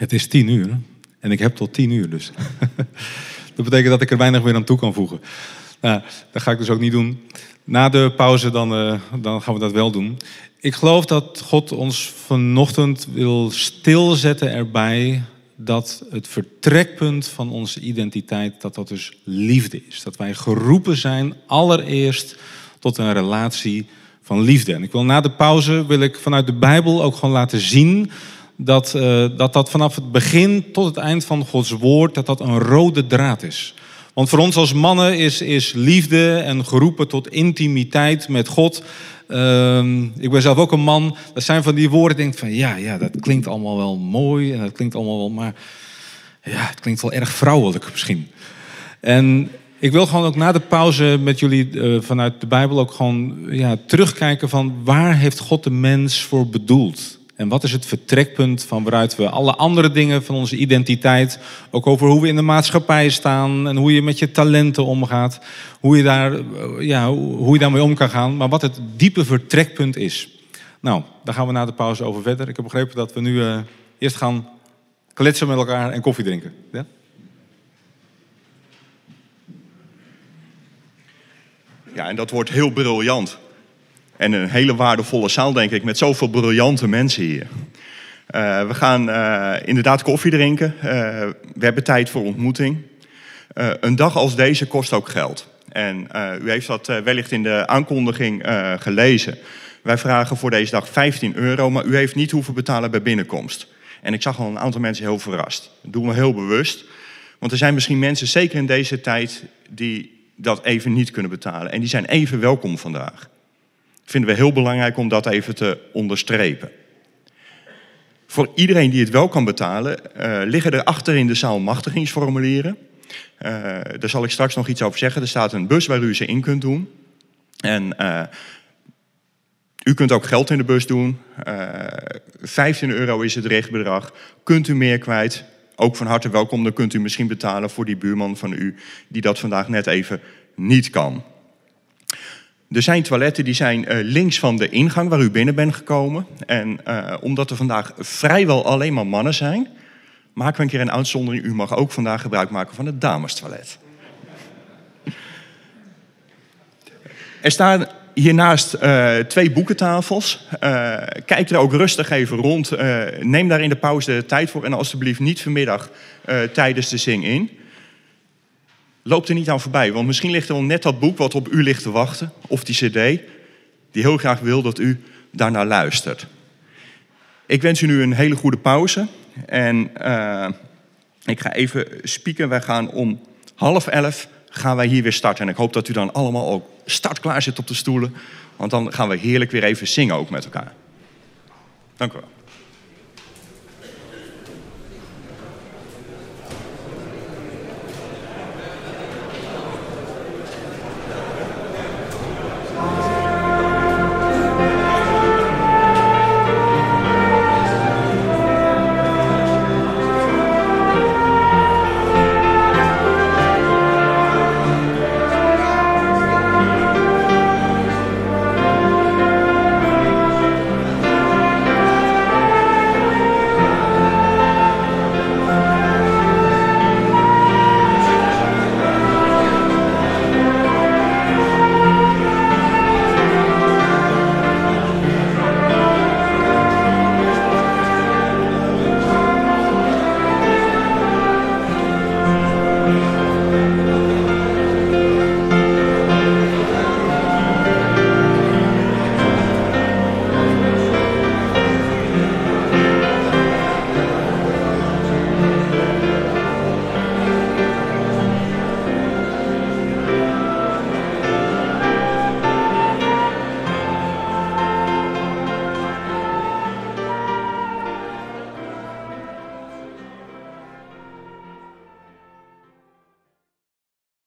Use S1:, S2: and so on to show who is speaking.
S1: Het is tien uur en ik heb tot tien uur dus. dat betekent dat ik er weinig weer aan toe kan voegen. Nou, dat ga ik dus ook niet doen. Na de pauze dan, uh, dan gaan we dat wel doen. Ik geloof dat God ons vanochtend wil stilzetten erbij dat het vertrekpunt van onze identiteit, dat dat dus liefde is. Dat wij geroepen zijn allereerst tot een relatie van liefde. En ik wil na de pauze, wil ik vanuit de Bijbel ook gewoon laten zien dat, uh, dat dat vanaf het begin tot het eind van Gods woord, dat dat een rode draad is. Want voor ons als mannen is, is liefde en geroepen tot intimiteit met God. Uh, ik ben zelf ook een man. Dat zijn van die woorden, denk van ja, ja, dat klinkt allemaal wel mooi en dat klinkt allemaal wel, maar ja, het klinkt wel erg vrouwelijk misschien. En ik wil gewoon ook na de pauze met jullie uh, vanuit de Bijbel ook gewoon ja, terugkijken van waar heeft God de mens voor bedoeld? En wat is het vertrekpunt van waaruit we alle andere dingen van onze identiteit, ook over hoe we in de maatschappij staan en hoe je met je talenten omgaat, hoe je, daar, eh, ja, hoe je daarmee om kan gaan, maar wat het diepe vertrekpunt is. Nou, daar gaan we na de pauze over verder. Ik heb begrepen dat we nu uh, eerst gaan kletsen met elkaar en koffie drinken. Ja?
S2: Ja, en dat wordt heel briljant. En een hele waardevolle zaal, denk ik, met zoveel briljante mensen hier. Uh, we gaan uh, inderdaad koffie drinken. Uh, we hebben tijd voor ontmoeting. een dag als deze kost ook geld. En u heeft dat wellicht in de aankondiging gelezen. Wij vragen voor deze dag 15 euro, maar u heeft niet hoeven betalen bij binnenkomst. En ik zag al een aantal mensen heel verrast. Dat doen we heel bewust. Want er zijn misschien mensen, zeker in deze tijd, die dat even niet kunnen betalen. En die zijn even welkom vandaag. Vinden we heel belangrijk om dat even te onderstrepen. Voor iedereen die het wel kan betalen, uh, liggen er achter in de zaal machtigingsformulieren. Uh, daar zal ik straks nog iets over zeggen. Er staat een bus waar u ze in kunt doen. En uh, u kunt ook geld in de bus doen. 15 euro is het rechtbedrag. Kunt u meer kwijt? Ook van harte welkom. Dan kunt u misschien betalen voor die buurman van u die dat vandaag net even niet kan. Er zijn toiletten die zijn uh, links van de ingang waar u binnen bent gekomen. En uh, omdat er vandaag vrijwel alleen maar mannen zijn, maken we een keer een uitzondering. U mag ook vandaag gebruik maken van het damestoilet. Er staan hiernaast uh, twee boekentafels. kijk er ook rustig even rond. neem daar in de pauze de tijd voor. En alstublieft niet vanmiddag tijdens de zing in. Loop er niet aan voorbij, want misschien ligt er wel net dat boek wat op u ligt te wachten, of die cd, die heel graag wil dat u daarnaar luistert. Ik wens u nu een hele goede pauze en uh, ik ga even spieken. Wij gaan om half elf gaan wij hier weer starten. En ik hoop dat u dan allemaal ook startklaar zit op de stoelen, want dan gaan we heerlijk weer even zingen ook met elkaar. Dank u wel.